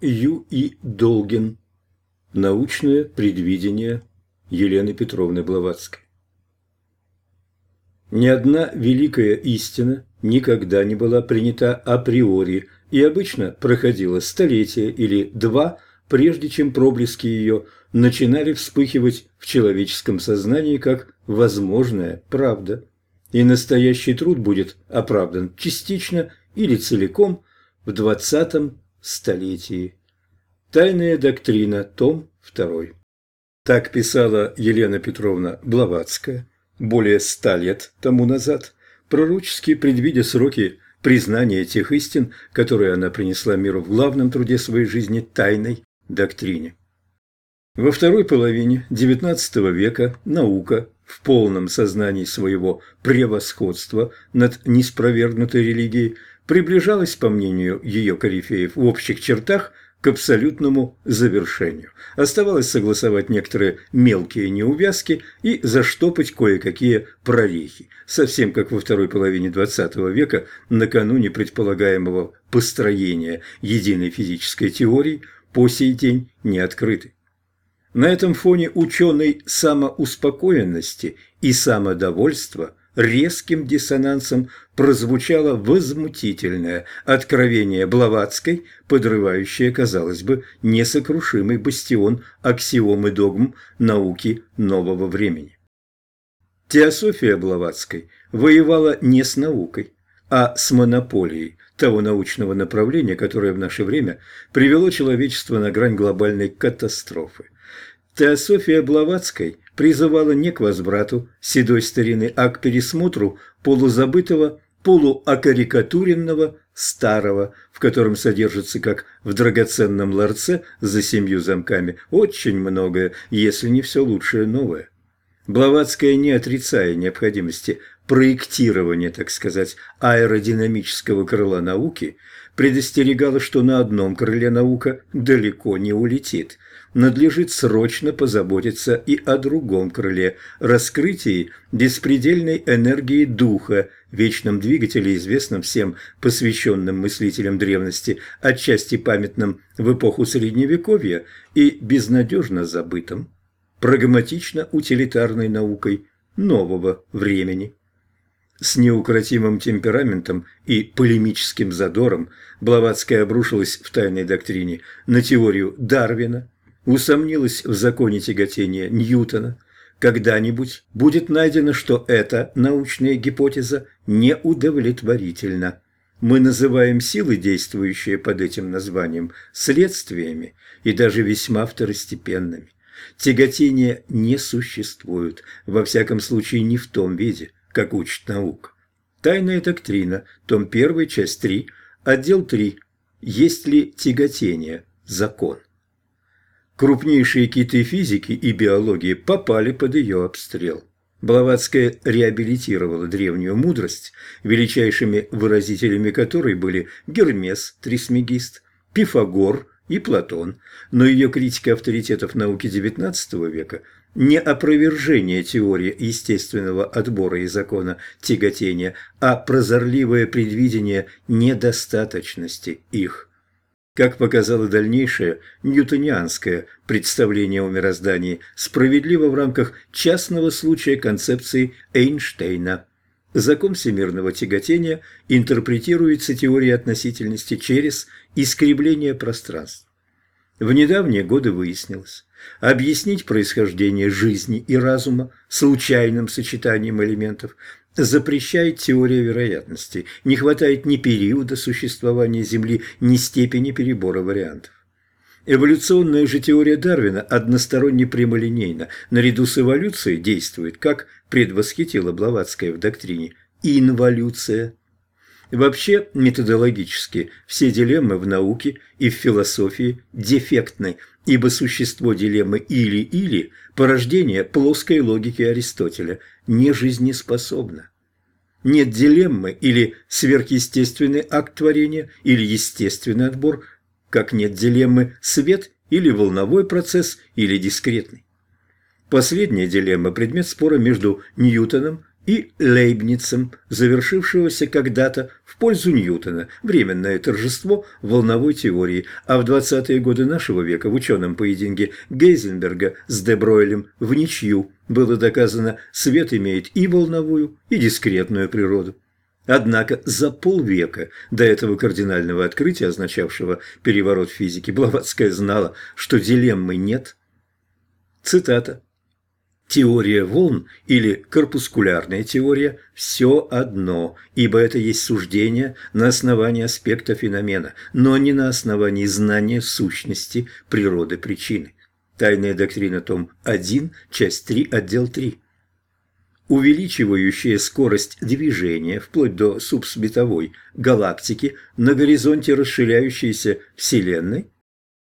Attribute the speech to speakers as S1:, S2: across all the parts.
S1: Ю. И. Долгин. Научное предвидение Елены Петровны Блаватской. Ни одна великая истина никогда не была принята априори и обычно проходило столетие или два, прежде чем проблески ее начинали вспыхивать в человеческом сознании как возможная правда. И настоящий труд будет оправдан частично или целиком в двадцатом столетии. Тайная доктрина, том 2. Так писала Елена Петровна Блаватская более ста лет тому назад, пророчески предвидя сроки признания тех истин, которые она принесла миру в главном труде своей жизни – тайной доктрине. Во второй половине XIX века наука в полном сознании своего превосходства над неспровергнутой религией приближалась, по мнению ее корифеев, в общих чертах к абсолютному завершению. Оставалось согласовать некоторые мелкие неувязки и заштопать кое-какие прорехи, совсем как во второй половине XX века, накануне предполагаемого построения единой физической теории, по сей день не открыты. На этом фоне ученой самоуспокоенности и самодовольства резким диссонансом прозвучало возмутительное откровение Блаватской, подрывающее, казалось бы, несокрушимый бастион аксиом и догм науки нового времени. Теософия Блаватской воевала не с наукой, а с монополией того научного направления, которое в наше время привело человечество на грань глобальной катастрофы. Теософия Блаватской призывала не к возврату седой старины, а к пересмотру полузабытого, полуокарикатуренного старого, в котором содержится, как в драгоценном ларце за семью замками, очень многое, если не все лучшее новое. Блаватская, не отрицая необходимости проектирования, так сказать, аэродинамического крыла науки, предостерегала, что на одном крыле наука далеко не улетит – надлежит срочно позаботиться и о другом крыле – раскрытии беспредельной энергии духа, вечном двигателе, известном всем посвященным мыслителям древности, отчасти памятным в эпоху Средневековья и безнадежно забытым, прагматично-утилитарной наукой нового времени. С неукротимым темпераментом и полемическим задором Блаватская обрушилась в тайной доктрине на теорию Дарвина, усомнилась в законе тяготения Ньютона, когда-нибудь будет найдено, что эта научная гипотеза неудовлетворительна. Мы называем силы, действующие под этим названием, следствиями и даже весьма второстепенными. Тяготения не существуют, во всяком случае не в том виде, как учит наука. Тайная доктрина, том 1, часть 3, отдел 3. Есть ли тяготение? Закон. Крупнейшие киты физики и биологии попали под ее обстрел. Блаватская реабилитировала древнюю мудрость, величайшими выразителями которой были Гермес, Трисмегист, Пифагор и Платон, но ее критика авторитетов науки XIX века – не опровержение теории естественного отбора и закона тяготения, а прозорливое предвидение недостаточности их. Как показало дальнейшее ньютонианское представление о мироздании, справедливо в рамках частного случая концепции Эйнштейна. Закон всемирного тяготения интерпретируется теорией относительности через искривление пространств. В недавние годы выяснилось, объяснить происхождение жизни и разума случайным сочетанием элементов запрещает теория вероятности. Не хватает ни периода существования Земли, ни степени перебора вариантов. Эволюционная же теория Дарвина односторонне прямолинейна, наряду с эволюцией действует, как предвосхитила Блаватская в доктрине, инволюция. Вообще, методологически, все дилеммы в науке и в философии дефектны, ибо существо дилеммы «или-или» – порождение плоской логики Аристотеля, не жизнеспособно. Нет дилеммы или сверхъестественный акт творения, или естественный отбор, как нет дилеммы свет или волновой процесс, или дискретный. Последняя дилемма – предмет спора между Ньютоном и Лейбницем, завершившегося когда-то в пользу Ньютона, временное торжество волновой теории, а в 20-е годы нашего века в ученом поединке Гейзенберга с Дебройлем в ничью было доказано, свет имеет и волновую, и дискретную природу. Однако за полвека до этого кардинального открытия, означавшего переворот физики, Блаватская знала, что дилеммы нет. Цитата. Теория волн или корпускулярная теория – все одно, ибо это есть суждение на основании аспекта феномена, но не на основании знания сущности природы причины. Тайная доктрина, том 1, часть 3, отдел 3. Увеличивающая скорость движения, вплоть до субсветовой галактики, на горизонте расширяющейся Вселенной,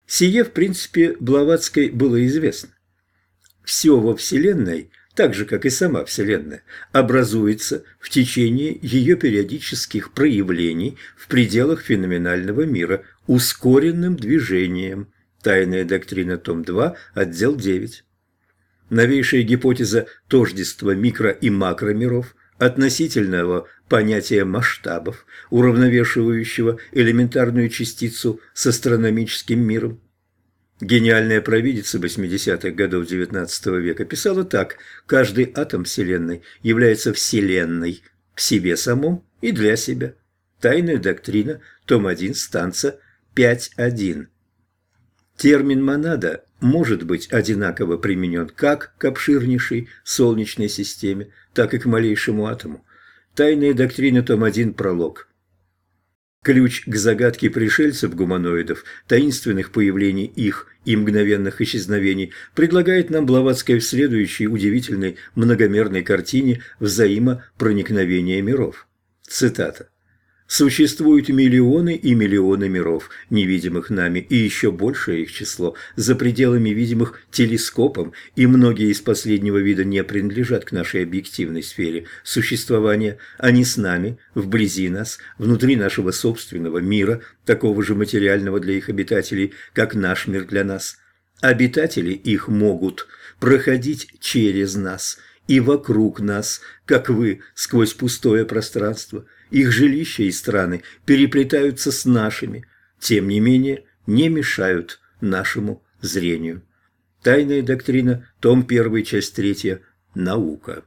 S1: сие, в принципе, Блаватской было известно все во Вселенной, так же, как и сама Вселенная, образуется в течение ее периодических проявлений в пределах феноменального мира ускоренным движением. Тайная доктрина, том 2, отдел 9. Новейшая гипотеза тождества микро- и макромиров, относительного понятия масштабов, уравновешивающего элементарную частицу с астрономическим миром, Гениальная провидица 80-х годов XIX века писала так «Каждый атом Вселенной является Вселенной в себе самом и для себя». Тайная доктрина, том 1, станца 5.1. Термин «монада» может быть одинаково применен как к обширнейшей Солнечной системе, так и к малейшему атому. Тайная доктрина, том 1, пролог. Ключ к загадке пришельцев-гуманоидов, таинственных появлений их и мгновенных исчезновений предлагает нам Блаватская в следующей удивительной многомерной картине взаимопроникновения миров. Цитата. Существуют миллионы и миллионы миров, невидимых нами, и еще большее их число за пределами видимых телескопом, и многие из последнего вида не принадлежат к нашей объективной сфере существования. Они с нами, вблизи нас, внутри нашего собственного мира, такого же материального для их обитателей, как наш мир для нас. Обитатели их могут проходить через нас и вокруг нас, как вы, сквозь пустое пространство – их жилища и страны переплетаются с нашими, тем не менее не мешают нашему зрению. Тайная доктрина, том 1, часть 3, наука.